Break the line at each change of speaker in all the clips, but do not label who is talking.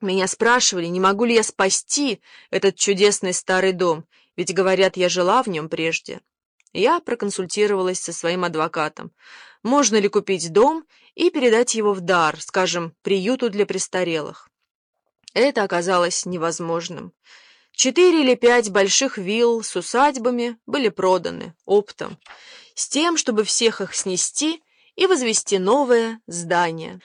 Меня спрашивали, не могу ли я спасти этот чудесный старый дом, ведь, говорят, я жила в нем прежде. Я проконсультировалась со своим адвокатом. Можно ли купить дом и передать его в дар, скажем, приюту для престарелых? Это оказалось невозможным. Четыре или пять больших вилл с усадьбами были проданы оптом, с тем, чтобы всех их снести и возвести новое здание.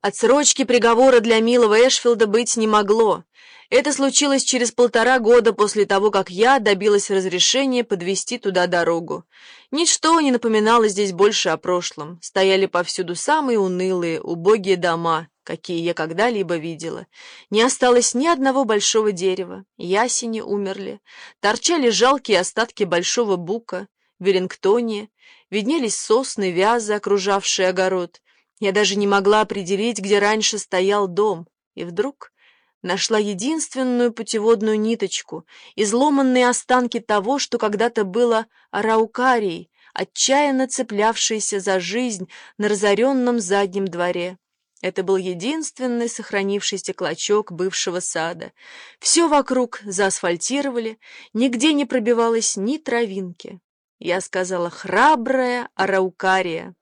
Отсрочки приговора для милого Эшфилда быть не могло. Это случилось через полтора года после того, как я добилась разрешения подвести туда дорогу. Ничто не напоминало здесь больше о прошлом. Стояли повсюду самые унылые, убогие дома, какие я когда-либо видела. Не осталось ни одного большого дерева, ясени умерли, торчали жалкие остатки большого бука, Веллингтоне, виднелись сосны, вязы, окружавшие огород. Я даже не могла определить, где раньше стоял дом. И вдруг нашла единственную путеводную ниточку, изломанные останки того, что когда-то было араукарией, отчаянно цеплявшейся за жизнь на разоренном заднем дворе. Это был единственный сохранившийся клочок бывшего сада. Все вокруг заасфальтировали, нигде не пробивалось ни травинки. Я сказала «храбрая араукария»,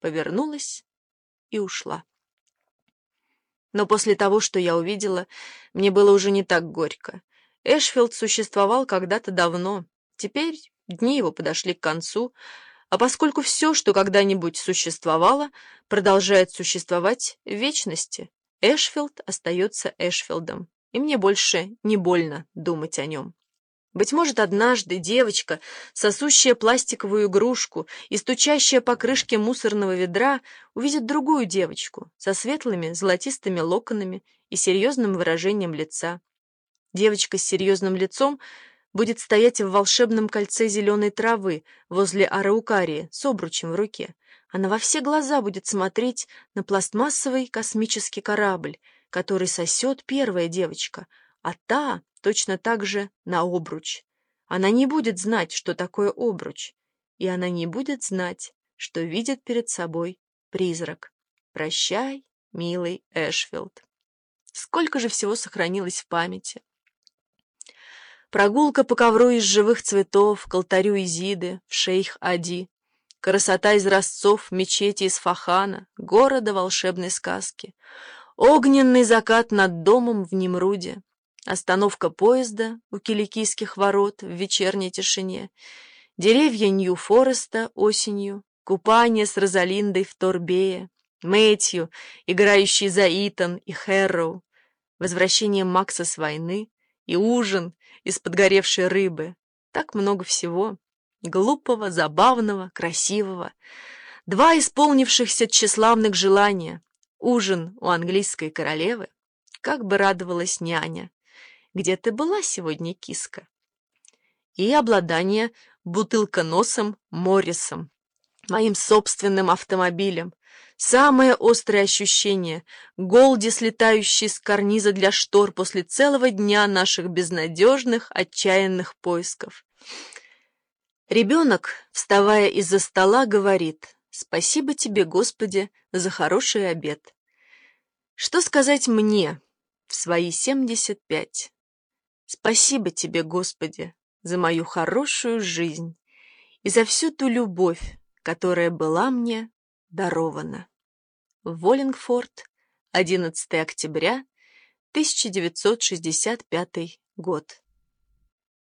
повернулась и ушла. Но после того, что я увидела, мне было уже не так горько. Эшфилд существовал когда-то давно. Теперь дни его подошли к концу, а поскольку все, что когда-нибудь существовало, продолжает существовать в вечности, Эшфилд остается Эшфилдом, и мне больше не больно думать о нем. Быть может, однажды девочка, сосущая пластиковую игрушку и стучащая по крышке мусорного ведра, увидит другую девочку со светлыми золотистыми локонами и серьезным выражением лица. Девочка с серьезным лицом будет стоять в волшебном кольце зеленой травы возле араукарии с обручем в руке. Она во все глаза будет смотреть на пластмассовый космический корабль, который сосет первая девочка, а та точно так же на обруч. Она не будет знать, что такое обруч, и она не будет знать, что видит перед собой призрак. Прощай, милый Эшфилд. Сколько же всего сохранилось в памяти. Прогулка по ковру из живых цветов к алтарю Изиды в Шейх-Ади, красота из ростцов мечети из Фахана, города волшебной сказки, огненный закат над домом в Немруде, Остановка поезда у Киликийских ворот в вечерней тишине, деревья Нью-Фореста осенью, купание с Розалиндой в Торбее, Мэтью, играющий за Итан и Хэрроу, возвращение Макса с войны и ужин из подгоревшей рыбы. Так много всего. Глупого, забавного, красивого. Два исполнившихся тщеславных желания. Ужин у английской королевы. Как бы радовалась няня где ты была сегодня, киска? И обладание бутылконосом Моррисом, моим собственным автомобилем. Самое острое ощущение — Голди, слетающий с карниза для штор после целого дня наших безнадежных, отчаянных поисков. Ребенок, вставая из-за стола, говорит «Спасибо тебе, Господи, за хороший обед». Что сказать мне в свои семьдесят пять? Спасибо тебе, Господи, за мою хорошую жизнь и за всю ту любовь, которая была мне дарована. Воллингфорд, 11 октября 1965 год.